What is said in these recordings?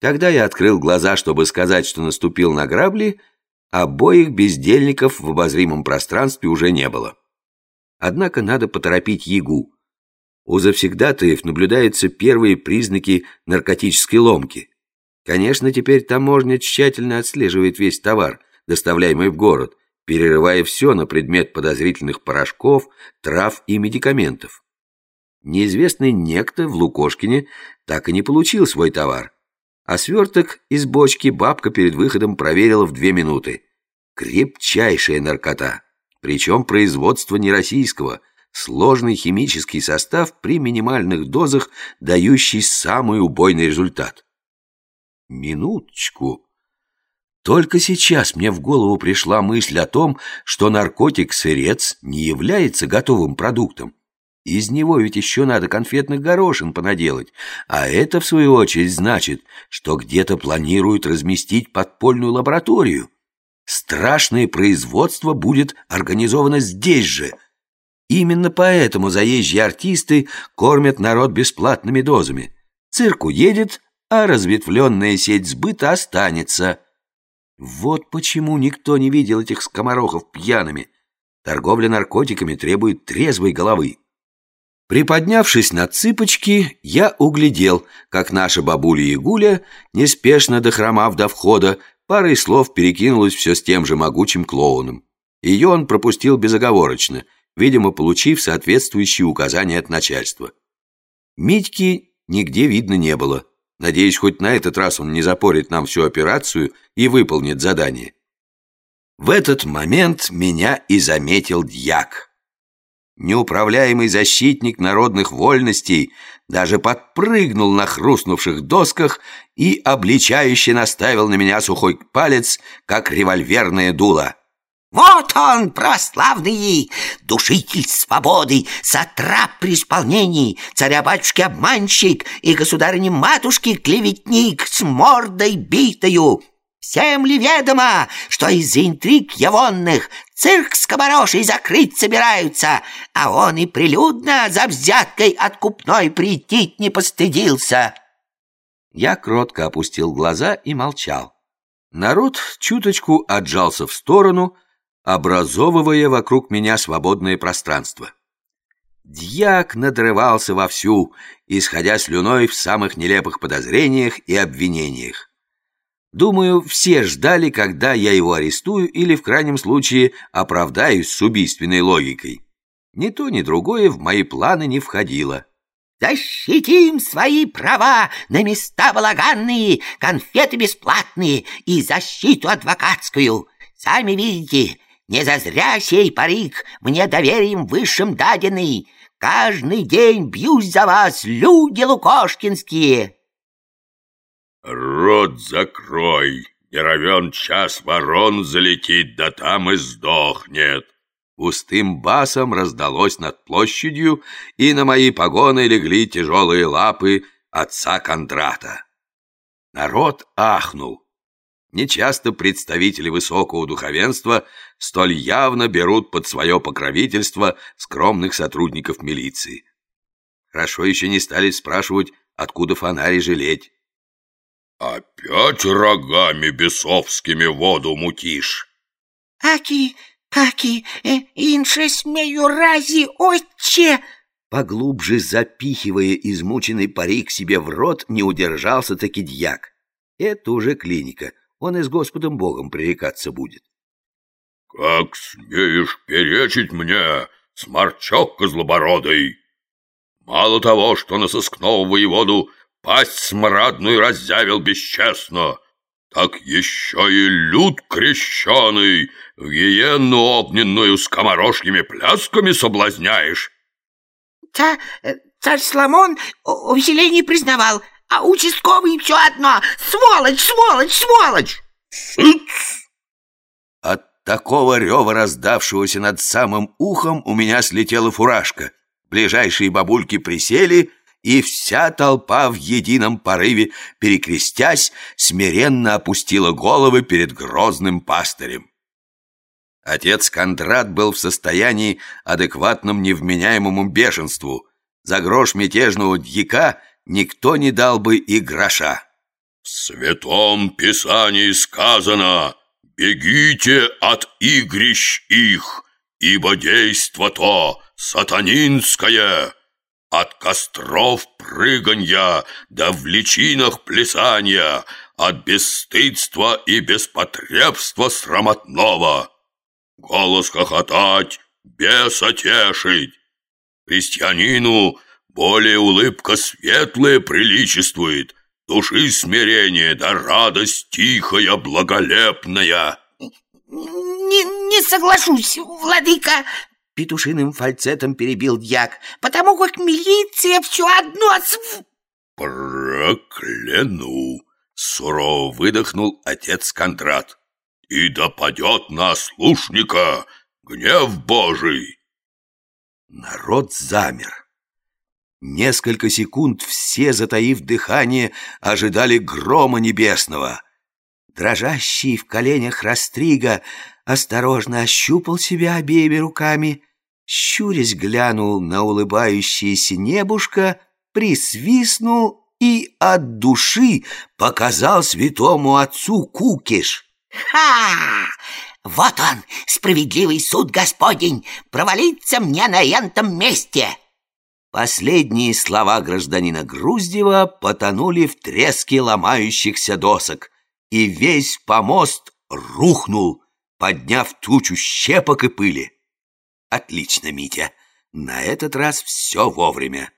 Когда я открыл глаза, чтобы сказать, что наступил на грабли, обоих бездельников в обозримом пространстве уже не было. Однако надо поторопить Ягу. У завсегдатаев наблюдаются первые признаки наркотической ломки. Конечно, теперь таможня тщательно отслеживает весь товар, доставляемый в город, перерывая все на предмет подозрительных порошков, трав и медикаментов. Неизвестный некто в Лукошкине так и не получил свой товар, а сверток из бочки бабка перед выходом проверила в две минуты. Крепчайшая наркота, причем производство не российского, сложный химический состав при минимальных дозах, дающий самый убойный результат. Минуточку. Только сейчас мне в голову пришла мысль о том, что наркотик-сырец не является готовым продуктом. Из него ведь еще надо конфетных горошин понаделать, а это, в свою очередь, значит, что где-то планируют разместить подпольную лабораторию. Страшное производство будет организовано здесь же. Именно поэтому заезжие артисты кормят народ бесплатными дозами. Цирк уедет, а разветвленная сеть сбыта останется. Вот почему никто не видел этих скоморохов пьяными. Торговля наркотиками требует трезвой головы. Приподнявшись на цыпочки, я углядел, как наша бабуля Ягуля, неспешно дохромав до входа, парой слов перекинулась все с тем же могучим клоуном. Ее он пропустил безоговорочно, видимо, получив соответствующие указания от начальства. Митьки нигде видно не было. Надеюсь, хоть на этот раз он не запорит нам всю операцию и выполнит задание. В этот момент меня и заметил дьяк. Неуправляемый защитник народных вольностей даже подпрыгнул на хрустнувших досках и обличающе наставил на меня сухой палец, как револьверное дуло. «Вот он, православный, душитель свободы, сатрап при исполнении, царя-батюшки обманщик и государыни-матушки клеветник с мордой битою, Всем ли ведомо, что из-за интриг явонных цирк с комарошей закрыть собираются, а он и прилюдно за взяткой откупной прийти не постыдился?» Я кротко опустил глаза и молчал. Народ чуточку отжался в сторону, образовывая вокруг меня свободное пространство. Дьяк надрывался вовсю, исходя слюной в самых нелепых подозрениях и обвинениях. Думаю, все ждали, когда я его арестую или, в крайнем случае, оправдаюсь с убийственной логикой. Ни то, ни другое в мои планы не входило. «Защитим свои права на места балаганные, конфеты бесплатные и защиту адвокатскую. Сами видите, не зазря сей парик мне доверием высшим даденный. Каждый день бьюсь за вас, люди лукошкинские!» «Рот закрой! Не равен час ворон залетит, да там и сдохнет!» Пустым басом раздалось над площадью, и на мои погоны легли тяжелые лапы отца Кондрата. Народ ахнул. Нечасто представители высокого духовенства столь явно берут под свое покровительство скромных сотрудников милиции. Хорошо еще не стали спрашивать, откуда фонарь жалеть. «Опять рогами бесовскими воду мутишь?» «Аки, аки, э, инше смею рази, отче!» Поглубже запихивая измученный парик себе в рот, не удержался таки дьяк. Это уже клиника, он и с Господом Богом пререкаться будет. «Как смеешь перечить мне, сморчок козлобородый? Мало того, что на сыскного воеводу пасть смрадную раззявил бесчестно, так еще и люд крещеный в гиенну огненную скоморошьими плясками соблазняешь. Ца, царь Соломон увеселение признавал, а участковый все одно «Сволочь, сволочь, сволочь!» Сыц! От такого рева, раздавшегося над самым ухом, у меня слетела фуражка. Ближайшие бабульки присели и вся толпа в едином порыве, перекрестясь, смиренно опустила головы перед грозным пастырем. Отец Кондрат был в состоянии адекватном невменяемому бешенству. За грош мятежного дьяка никто не дал бы и гроша. В Святом Писании сказано «Бегите от игрищ их, ибо действо то сатанинское». От костров прыганья до в личинах плясанья, От бесстыдства и беспотребства срамотного. Голос хохотать, беса тешить. Христианину более улыбка светлая приличествует, Души смирение да радость тихая, благолепная. Не, не соглашусь, владыка, Петушиным фальцетом перебил дьяк, потому как милиция все одно... Прокляну! Сурово выдохнул отец Кондрат. И допадет на слушника гнев Божий! Народ замер. Несколько секунд все, затаив дыхание, ожидали грома небесного. Дрожащий в коленях Растрига осторожно ощупал себя обеими руками, щурясь глянул на улыбающееся небушка, присвистнул и от души показал святому отцу кукиш. «Ха! Вот он, справедливый суд Господень, провалиться мне на ентом месте!» Последние слова гражданина Груздева потонули в треске ломающихся досок, и весь помост рухнул, подняв тучу щепок и пыли. Отлично, Митя. На этот раз все вовремя.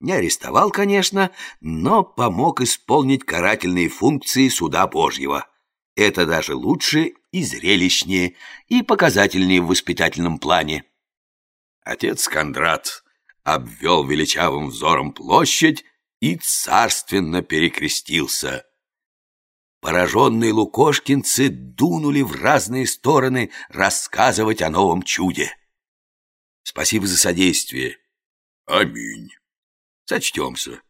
Не арестовал, конечно, но помог исполнить карательные функции суда Божьего. Это даже лучше и зрелищнее, и показательнее в воспитательном плане. Отец Кондрат обвел величавым взором площадь и царственно перекрестился – Пораженные лукошкинцы дунули в разные стороны рассказывать о новом чуде. Спасибо за содействие. Аминь. Сочтемся.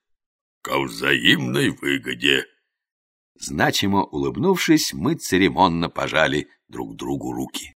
Ко взаимной выгоде. Значимо улыбнувшись, мы церемонно пожали друг другу руки.